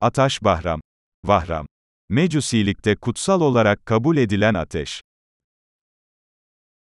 Ataş Bahram. Vahram. Mecusilikte kutsal olarak kabul edilen ateş.